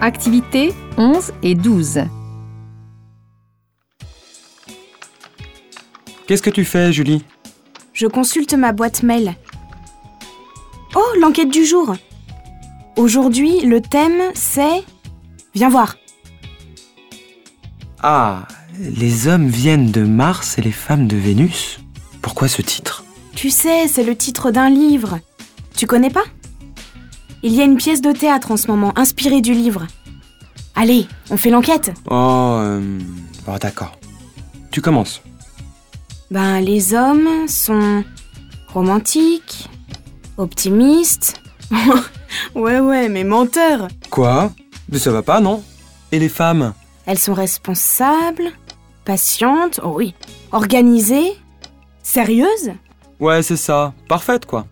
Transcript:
Activités 11 et 12. Qu'est-ce que tu fais, Julie? Je consulte ma boîte mail. Oh, l'enquête du jour Aujourd'hui, le thème, c'est... Viens voir. Ah, les hommes viennent de Mars et les femmes de Vénus Pourquoi ce titre? Tu sais, c'est le titre d'un livre. Tu connais pas? Il y a une pièce de théâtre en ce moment, inspirée du livre. Allez, on fait l'enquête Oh, euh, bon, d'accord. Tu commences. Ben, les hommes sont romantiques, optimistes. ouais, ouais, mais menteurs. Quoi? Mais ça va pas, non? Et les femmes? Elles sont responsables, patientes, oh oui, organisées, sérieuses? Ouais, c'est ça. Parfaite, quoi.